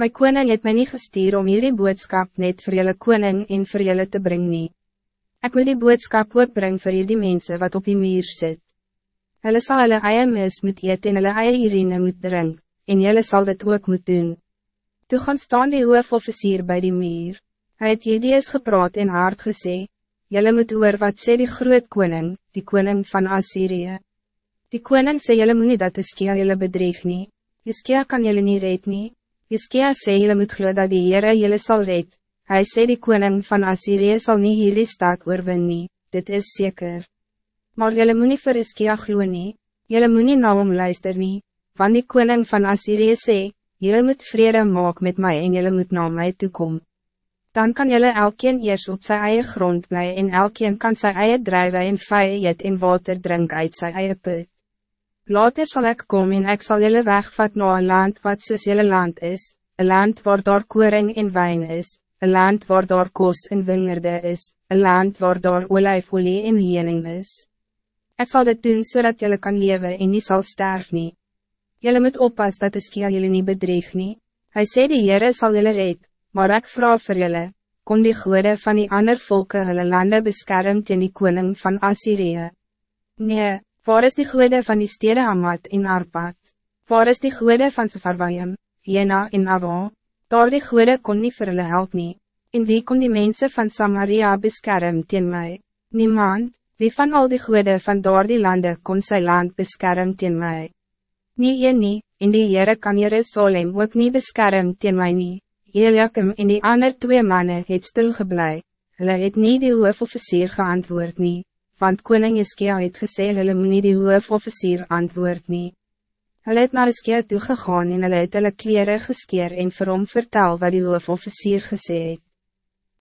My koning het mij niet gestuur om hierdie boodskap net voor jullie koning en voor jullie te brengen. Ik wil die boodskap ook brengen voor jullie mensen wat op die muur zit. Hulle sal hulle eie mis moet eet en hulle eie urine moet drink, en jullie zal dit ook moet doen. Toe gaan staan die hoofofficier bij die muur. Hij het Jedeus gepraat en hard gesê, Jullie moet hoor wat sê die groot koning, die koning van Assyrië. Die koning sê jullie moet niet dat Iskia jullie bedreig nie. Iskia kan jullie niet red nie. Iskia sê jullie moet glo dat die Heere jullie zal red. Hij sê die koning van Assyrië zal niet jullie stad oorwin nie, dit is zeker. Maar jullie moet niet vir Iskia glo nie, jullie moet niet na hom luister nie, want die koning van Assyrië sê, jullie moet vrede maak met mij en jullie moet naar mij toekom. Dan kan jullie elkeen eerst op zijn eigen grond blij en elkeen kan zijn eigen drijven en vijf eet en water drink uit zijn eigen put. Later zal ik komen en ik zal jullie wegvat naar een land wat soos jullie land is, een land waar daar koring en wijn is, een land waar daar koos en wingerde is, een land waar daar olijfolie en hiening is. Ik zal dit doen zodat jullie kan leven en niet zal sterven. nie. Jullie moet oppas dat de skia jullie niet bedreig nie. Hy sê die Heere sal jullie red, maar ik vraag voor jullie, kon die goede van die ander volken hulle lande beskerm teen die koning van Assyrië? Nee, Waar is die goede van die stede Hamad en Arpad? Waar is die goede van Sefarwayim, Jena en Ava? Daar die goede kon niet vir hulle help nie. En wie kon die mensen van Samaria beskerm teen my? Niemand, wie van al die goede van daar die lande kon sy land beskerm teen my? Nie een nie, en die Heere kan Jerusalem ook niet beskerm teen my nie. Eliakim en die ander twee mannen het stilgeblij. Hulle het nie die hoofofficier geantwoord nie want koning Iskia het gesê hulle moet nie die hoofofficier antwoord nie. Hulle het naar Iskia toegegaan en hulle het hulle kleren geskeer en vir hom vertel wat die hoofofficier gesê het.